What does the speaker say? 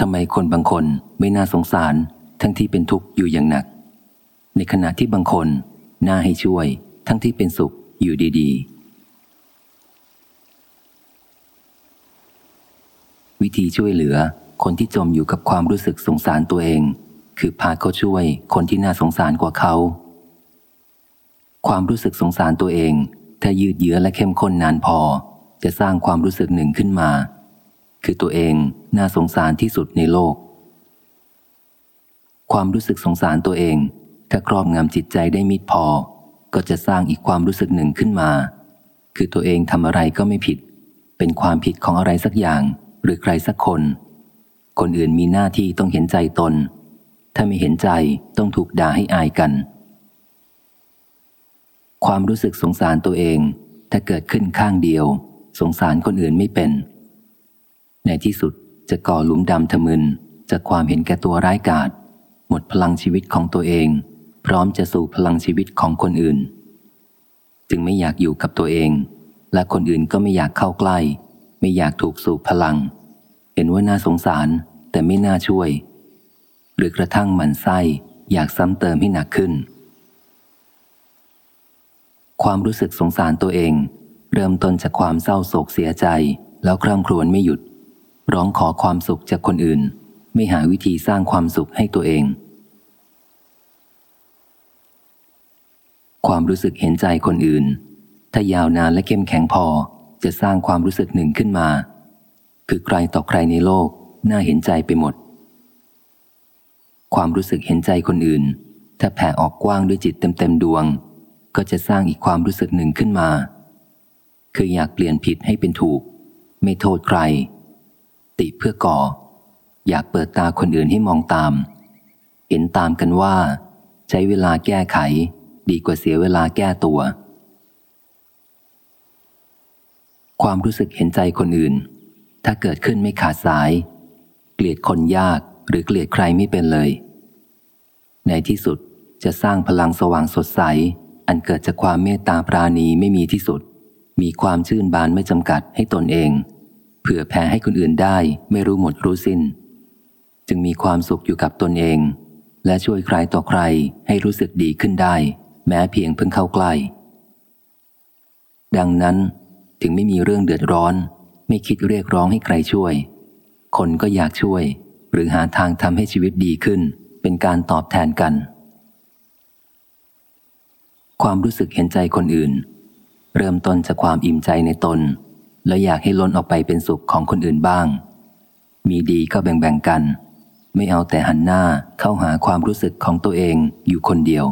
ทำไมคนบางคนไม่น่าสงสาร ทั้งที่เป็นทุกข์อยู่อย่างหนัก ในขณะที่บางคนน่าให้ช่วย ทั้งที่เป็นสุขอยู่ดี ๆ วิธีช่วยเหลือคนที่จมอยู่กับความรู้สึกสงสารตัวเอง คือพาเขาช่วยคนที่น่าสงสารกว่าเขา ความรู้สึกสงสารตัวเอง ถ้ายืดเยื้อและเข้มข้นนานพอ จะสร้างความรู้สึกหนึ่งขึ้นมา คือตัวเองน่าสงสารที่สุดในโลก ความรู้สึกสงสารตัวเอง ถ้าครอบงำจิตใจได้มิดพอ ก็จะสร้างอีกความรู้สึกหนึ่งขึ้นมา คือตัวเองทำอะไรก็ไม่ผิด เป็นความผิดของอะไรสักอย่าง หรือใครสักคน คนอื่นมีหน้าที่ต้องเห็นใจตน ถ้าไม่เห็นใจต้องถูกด่าให้อายกัน ความรู้สึกสงสารตัวเอง ถ้าเกิดขึ้นข้างเดียว สงสารคนอื่นไม่เป็น ในที่สุดจะก่อหลุมดำทะมึน จากความเห็นแก่ตัวร้ายกาจหมดพลังชีวิตของตัวเอง พร้อมจะสู่พลังชีวิตของคนอื่น จึงไม่อยากอยู่กับตัวเอง และคนอื่นก็ไม่อยากเข้าใกล้ ไม่อยากถูกสูบพลัง เห็นว่าน่าสงสารแต่ไม่น่าช่วย หรือกระทั่งหมันไส้อยากซ้ำเติมให้หนักขึ้น ความรู้สึกสงสารตัวเอง เริ่มต้นจากความเศร้าโศกเสียใจ แล้วคร่ำครวญไม่หยุด ร้องขอความสุขจากคนอื่น ไม่หาวิธีสร้างความสุขให้ตัวเอง ความรู้สึกเห็นใจคนอื่น ถ้ายาวนานและเข้มแข็งพอจะสร้างความรู้สึกหนึ่งขึ้นมา คือใครต่อใครในโลกน่าเห็นใจไปหมด ความรู้สึกเห็นใจคนอื่น ถ้าแผ่ออกกว้างด้วยจิตเต็มๆดวง ก็จะสร้างอีกความรู้สึกหนึ่งขึ้นมา คืออยากเปลี่ยนผิดให้เป็นถูก ไม่โทษใคร ติเพื่อก่อ อยากเปิดตาคนอื่นให้มองตาม เห็นตามกันว่า ใช้เวลาแก้ไข ดีกว่าเสียเวลาแก้ตัว ความรู้สึกเห็นใจคนอื่น ถ้าเกิดขึ้นไม่ขาดสาย เกลียดคนยากหรือเกลียดใครไม่เป็นเลย ในที่สุดจะสร้างพลังสว่างสดใส อันเกิดจากความเมตตาปราณีไม่มีที่สุด มีความชื่นบานไม่จำกัดให้ตนเอง ผื่อแผ่ให้คนอื่นได้ไม่รู้หมดรู้สิน้น จึงมีความสุขอยู่กับตนเอง และช่วยใครต่อใครให้รู้สึกดีขึ้นได้ แม้เพียงเพิ่งเข้าใกล้ ดังนั้นถึงไม่มีเรื่องเดือดร้อน ไม่คิดเรียกร้องให้ใครช่วย คนก็อยากช่วย หรือหาทางทำให้ชีวิตดีขึ้น เป็นการตอบแทนกัน ความรู้สึกเห็นใจคนอื่น เริ่มต้นจากความอิ่มใจในตน และอยากให้ล้นออกไปเป็นสุขของคนอื่นบ้าง มีดีก็แบ่งๆกัน ไม่เอาแต่หันหน้าเข้าหาความรู้สึกของตัวเองอยู่คนเดียว